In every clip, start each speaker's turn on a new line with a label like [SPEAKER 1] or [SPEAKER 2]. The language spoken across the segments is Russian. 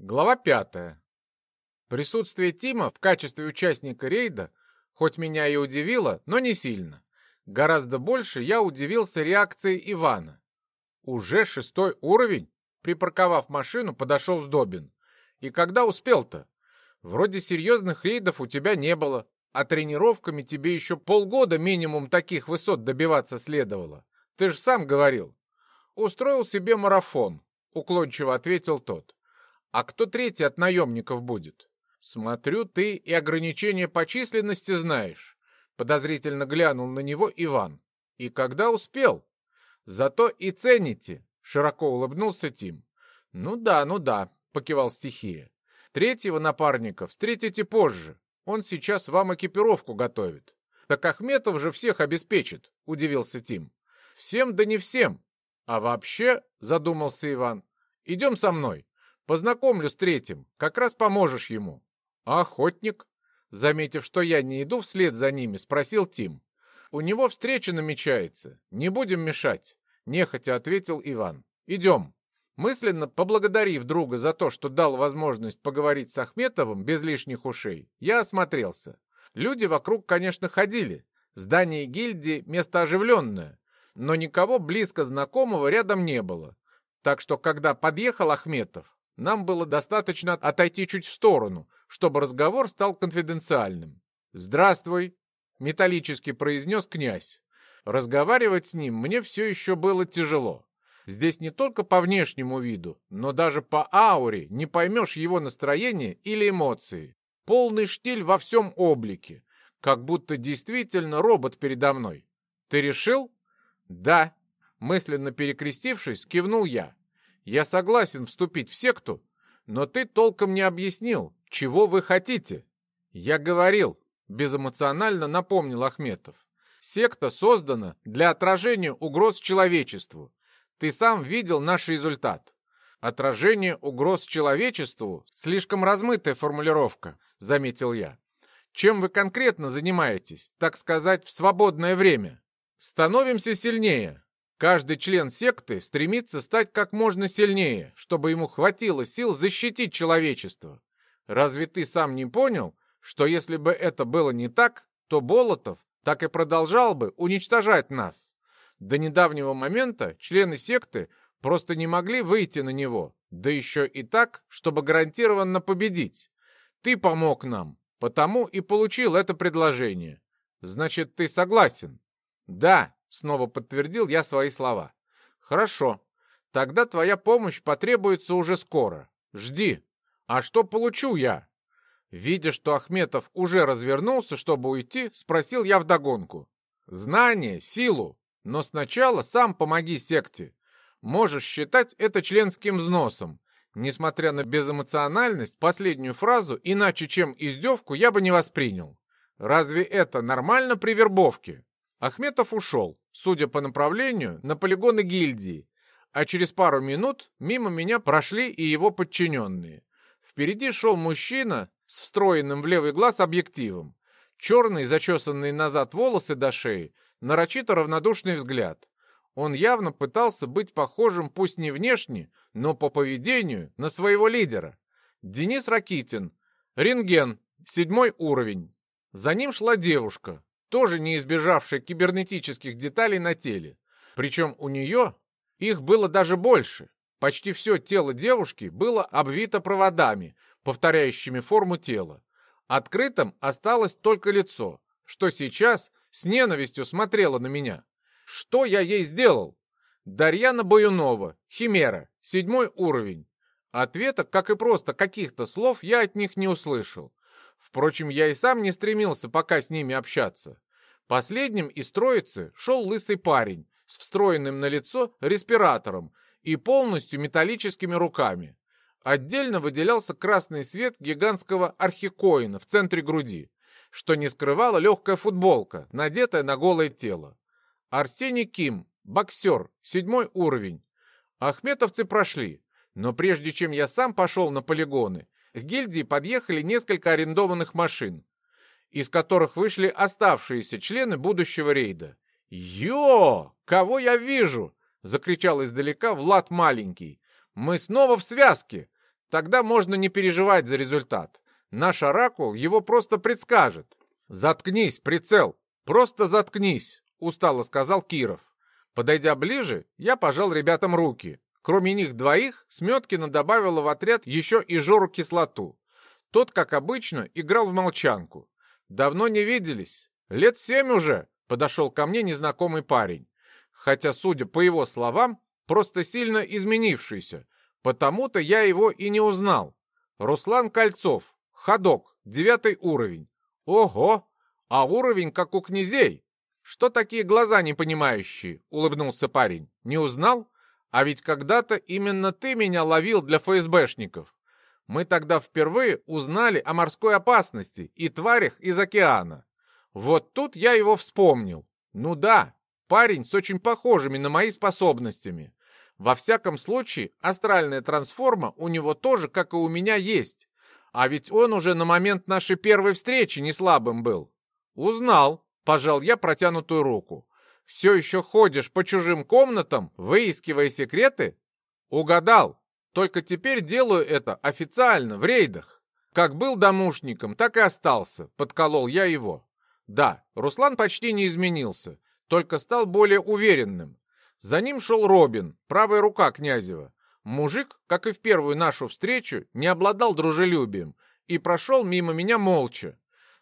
[SPEAKER 1] Глава пятая. Присутствие Тима в качестве участника рейда хоть меня и удивило, но не сильно. Гораздо больше я удивился реакцией Ивана. Уже шестой уровень? Припарковав машину, подошел Сдобин. И когда успел-то? Вроде серьезных рейдов у тебя не было, а тренировками тебе еще полгода минимум таких высот добиваться следовало. Ты же сам говорил. Устроил себе марафон, уклончиво ответил тот. А кто третий от наемников будет? Смотрю, ты и ограничения по численности знаешь. Подозрительно глянул на него Иван. И когда успел? Зато и цените, широко улыбнулся Тим. Ну да, ну да, покивал стихия. Третьего напарника встретите позже. Он сейчас вам экипировку готовит. Так Ахметов же всех обеспечит, удивился Тим. Всем да не всем. А вообще, задумался Иван, идем со мной. Познакомлю с третьим, как раз поможешь ему. А охотник? Заметив, что я не иду вслед за ними, спросил Тим. У него встреча намечается. Не будем мешать. Нехотя ответил Иван. Идем. Мысленно поблагодарив друга за то, что дал возможность поговорить с Ахметовым без лишних ушей, я осмотрелся. Люди вокруг, конечно, ходили. Здание гильдии — место оживленное, но никого близко знакомого рядом не было. Так что, когда подъехал Ахметов, нам было достаточно отойти чуть в сторону, чтобы разговор стал конфиденциальным. «Здравствуй», — металлически произнес князь. Разговаривать с ним мне все еще было тяжело. Здесь не только по внешнему виду, но даже по ауре не поймешь его настроение или эмоции. Полный штиль во всем облике, как будто действительно робот передо мной. «Ты решил?» «Да», — мысленно перекрестившись, кивнул я. Я согласен вступить в секту, но ты толком не объяснил, чего вы хотите. Я говорил, безэмоционально напомнил Ахметов. Секта создана для отражения угроз человечеству. Ты сам видел наш результат. Отражение угроз человечеству – слишком размытая формулировка, заметил я. Чем вы конкретно занимаетесь, так сказать, в свободное время? Становимся сильнее, Каждый член секты стремится стать как можно сильнее, чтобы ему хватило сил защитить человечество. Разве ты сам не понял, что если бы это было не так, то Болотов так и продолжал бы уничтожать нас? До недавнего момента члены секты просто не могли выйти на него, да еще и так, чтобы гарантированно победить. Ты помог нам, потому и получил это предложение. Значит, ты согласен? Да, Снова подтвердил я свои слова. Хорошо. Тогда твоя помощь потребуется уже скоро. Жди. А что получу я? Видя, что Ахметов уже развернулся, чтобы уйти, спросил я вдогонку. Знание, силу. Но сначала сам помоги секте. Можешь считать это членским взносом. Несмотря на безэмоциональность, последнюю фразу, иначе чем издевку, я бы не воспринял. Разве это нормально при вербовке? Ахметов ушел, судя по направлению, на полигоны гильдии, а через пару минут мимо меня прошли и его подчиненные. Впереди шел мужчина с встроенным в левый глаз объективом. Черные, зачесанные назад волосы до шеи, нарочито равнодушный взгляд. Он явно пытался быть похожим пусть не внешне, но по поведению на своего лидера. Денис Ракитин, рентген, седьмой уровень. За ним шла девушка, тоже не избежавшая кибернетических деталей на теле. Причем у нее их было даже больше. Почти все тело девушки было обвито проводами, повторяющими форму тела. Открытым осталось только лицо, что сейчас с ненавистью смотрело на меня. Что я ей сделал? Дарьяна Баюнова, Химера, седьмой уровень. Ответа, как и просто каких-то слов, я от них не услышал. Впрочем, я и сам не стремился пока с ними общаться. Последним из троицы шел лысый парень с встроенным на лицо респиратором и полностью металлическими руками. Отдельно выделялся красный свет гигантского архикоина в центре груди, что не скрывала легкая футболка, надетая на голое тело. Арсений Ким, боксер, седьмой уровень. Ахметовцы прошли, но прежде чем я сам пошел на полигоны, к гильдии подъехали несколько арендованных машин, из которых вышли оставшиеся члены будущего рейда. «Йо! Кого я вижу?» — закричал издалека Влад Маленький. «Мы снова в связке! тогда можно не переживать за результат. Наш оракул его просто предскажет. «Заткнись, прицел! Просто заткнись!» — устало сказал Киров. Подойдя ближе, я пожал ребятам руки. Кроме них двоих, Сметкина добавила в отряд еще и Жору кислоту. Тот, как обычно, играл в молчанку. «Давно не виделись. Лет семь уже», — подошел ко мне незнакомый парень. Хотя, судя по его словам, просто сильно изменившийся. Потому-то я его и не узнал. Руслан Кольцов, ходок, девятый уровень. Ого! А уровень как у князей. Что такие глаза непонимающие? Улыбнулся парень. Не узнал? А ведь когда-то именно ты меня ловил для ФСБшников. Мы тогда впервые узнали о морской опасности и тварях из океана. Вот тут я его вспомнил. Ну да, парень с очень похожими на мои способностями. Во всяком случае, астральная трансформа у него тоже, как и у меня, есть. А ведь он уже на момент нашей первой встречи не слабым был. Узнал, пожал я протянутую руку. Все еще ходишь по чужим комнатам, выискивая секреты? Угадал. Только теперь делаю это официально, в рейдах. Как был домушником, так и остался, подколол я его. Да, Руслан почти не изменился, только стал более уверенным. За ним шел Робин, правая рука Князева. Мужик, как и в первую нашу встречу, не обладал дружелюбием и прошел мимо меня молча.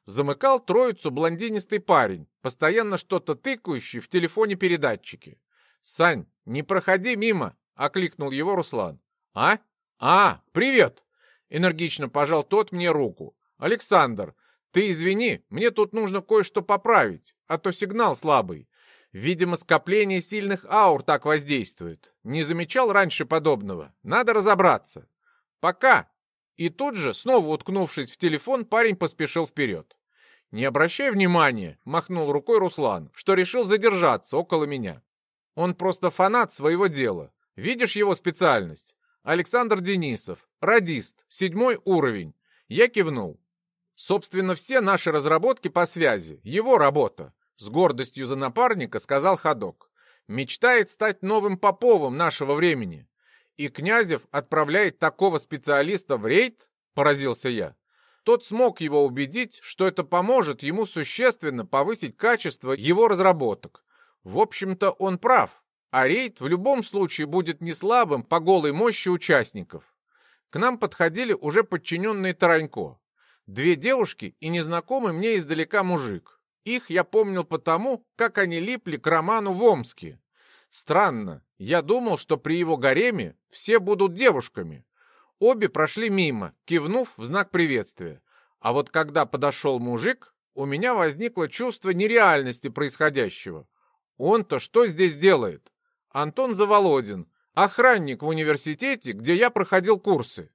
[SPEAKER 1] Замыкал троицу блондинистый парень, постоянно что-то тыкающий в телефоне передатчики. «Сань, не проходи мимо!» — окликнул его Руслан. «А? А, привет!» — энергично пожал тот мне руку. «Александр, ты извини, мне тут нужно кое-что поправить, а то сигнал слабый. Видимо, скопление сильных аур так воздействует. Не замечал раньше подобного. Надо разобраться. Пока. И тут же, снова уткнувшись в телефон, парень поспешил вперед. «Не обращай внимания», — махнул рукой Руслан, что решил задержаться около меня. «Он просто фанат своего дела. Видишь его специальность? Александр Денисов, радист, седьмой уровень». Я кивнул. Собственно, все наши разработки по связи, его работа. С гордостью за напарника сказал ходок. Мечтает стать новым Поповым нашего времени. И Князев отправляет такого специалиста в рейд? Поразился я. Тот смог его убедить, что это поможет ему существенно повысить качество его разработок. В общем-то, он прав. А рейд в любом случае будет не слабым по голой мощи участников. К нам подходили уже подчиненные Таранько. Две девушки и незнакомый мне издалека мужик. Их я помнил потому, как они липли к Роману в Омске. Странно, я думал, что при его гареме все будут девушками. Обе прошли мимо, кивнув в знак приветствия. А вот когда подошел мужик, у меня возникло чувство нереальности происходящего. Он-то что здесь делает? Антон Заволодин, охранник в университете, где я проходил курсы.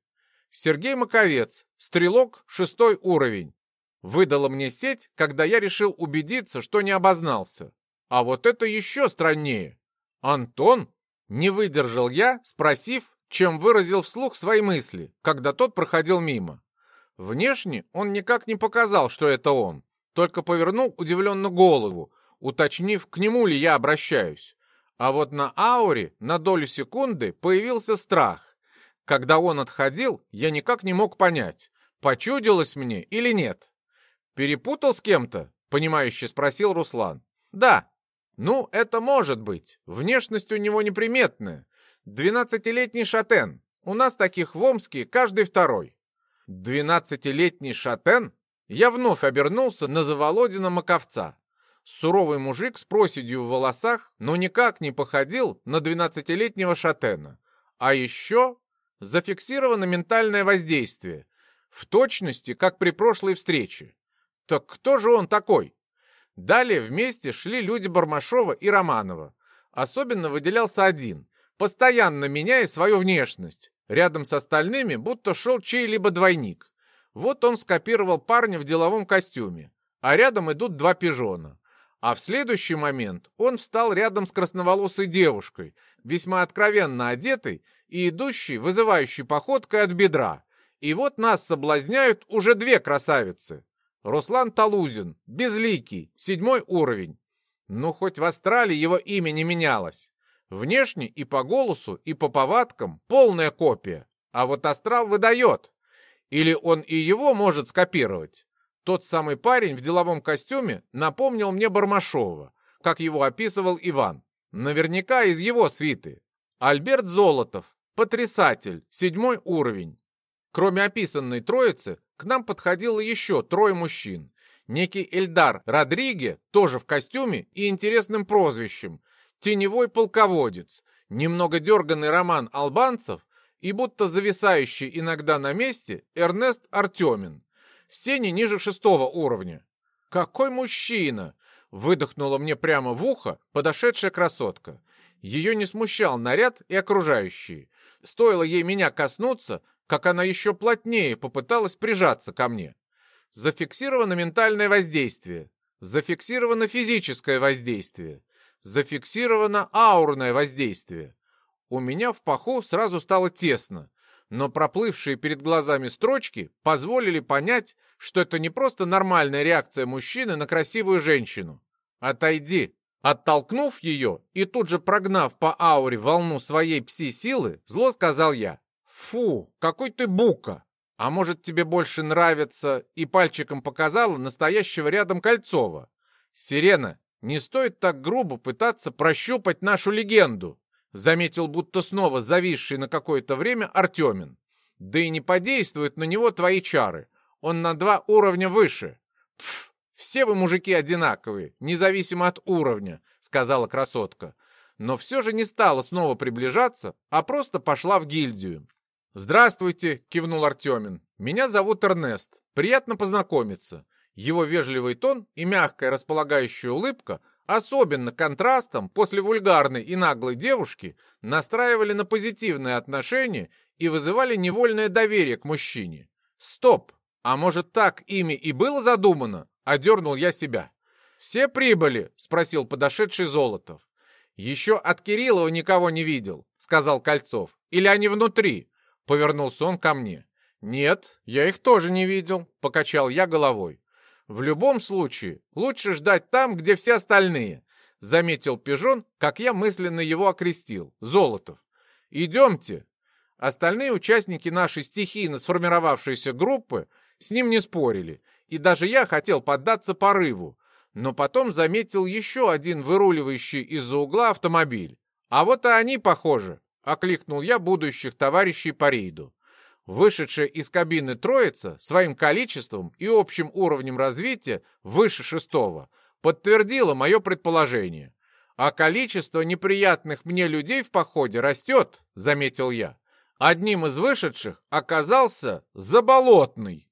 [SPEAKER 1] Сергей Маковец, стрелок, шестой уровень. Выдала мне сеть, когда я решил убедиться, что не обознался. А вот это еще страннее. Антон? Не выдержал я, спросив, чем выразил вслух свои мысли, когда тот проходил мимо. Внешне он никак не показал, что это он, только повернул удивленно голову, уточнив, к нему ли я обращаюсь. А вот на ауре на долю секунды появился страх. Когда он отходил, я никак не мог понять, почудилось мне или нет. «Перепутал с кем-то?» — понимающе спросил Руслан. «Да». «Ну, это может быть. Внешность у него неприметная. Двенадцатилетний шатен. У нас таких в Омске каждый второй». «Двенадцатилетний шатен?» Я вновь обернулся на Заволодина Маковца. Суровый мужик с проседью в волосах, но никак не походил на двенадцатилетнего шатена. А еще зафиксировано ментальное воздействие. В точности, как при прошлой встрече. Так кто же он такой? Далее вместе шли люди Бармашова и Романова. Особенно выделялся один, постоянно меняя свою внешность. Рядом с остальными будто шел чей-либо двойник. Вот он скопировал парня в деловом костюме, а рядом идут два пижона. А в следующий момент он встал рядом с красноволосой девушкой, весьма откровенно одетой и идущей, вызывающей походкой от бедра. И вот нас соблазняют уже две красавицы. Руслан Талузин, безликий, седьмой уровень. Ну, хоть в Астрале его имя не менялось. Внешне и по голосу, и по повадкам полная копия. А вот астрал выдает. Или он и его может скопировать. Тот самый парень в деловом костюме напомнил мне Бармашова, как его описывал Иван. Наверняка из его свиты. Альберт Золотов, потрясатель, седьмой уровень. Кроме описанной троицы, к нам подходило еще трое мужчин. Некий Эльдар Родриге, тоже в костюме и интересным прозвищем. Теневой полководец. Немного дерганный роман албанцев и будто зависающий иногда на месте Эрнест Артемин. Все не ниже шестого уровня. «Какой мужчина!» — выдохнула мне прямо в ухо подошедшая красотка. Ее не смущал наряд и окружающие. Стоило ей меня коснуться, как она еще плотнее попыталась прижаться ко мне. Зафиксировано ментальное воздействие. Зафиксировано физическое воздействие. Зафиксировано аурное воздействие. У меня в паху сразу стало тесно, но проплывшие перед глазами строчки позволили понять, что это не просто нормальная реакция мужчины на красивую женщину. «Отойди!» Оттолкнув ее и тут же прогнав по ауре волну своей пси-силы, зло сказал я. «Фу, какой ты бука! А может, тебе больше нравится?» И пальчиком показала настоящего рядом Кольцова. «Сирена, не стоит так грубо пытаться прощупать нашу легенду. Заметил, будто снова зависший на какое-то время Артемин. Да и не подействуют на него твои чары. Он на два уровня выше. Пф, все вы мужики одинаковые, независимо от уровня, сказала красотка. Но все же не стала снова приближаться, а просто пошла в гильдию. «Здравствуйте!» — кивнул Артемин. «Меня зовут Эрнест. Приятно познакомиться». Его вежливый тон и мягкая располагающая улыбка особенно контрастом после вульгарной и наглой девушки, настраивали на позитивные отношения и вызывали невольное доверие к мужчине. Стоп! А может так ими и было задумано? Одернул я себя. «Все прибыли?» — спросил подошедший Золотов. «Еще от Кириллова никого не видел», — сказал Кольцов. «Или они внутри?» — повернулся он ко мне. «Нет, я их тоже не видел», — покачал я головой. В любом случае, лучше ждать там, где все остальные, заметил Пижон, как я мысленно его окрестил, Золотов. Идемте. Остальные участники нашей стихийно сформировавшейся группы с ним не спорили, и даже я хотел поддаться порыву, но потом заметил еще один выруливающий из-за угла автомобиль. А вот и они, похоже, окликнул я будущих товарищей по рейду. Вышедшая из кабины троица своим количеством и общим уровнем развития выше шестого подтвердила мое предположение. А количество неприятных мне людей в походе растет, заметил я. Одним из вышедших оказался Заболотный.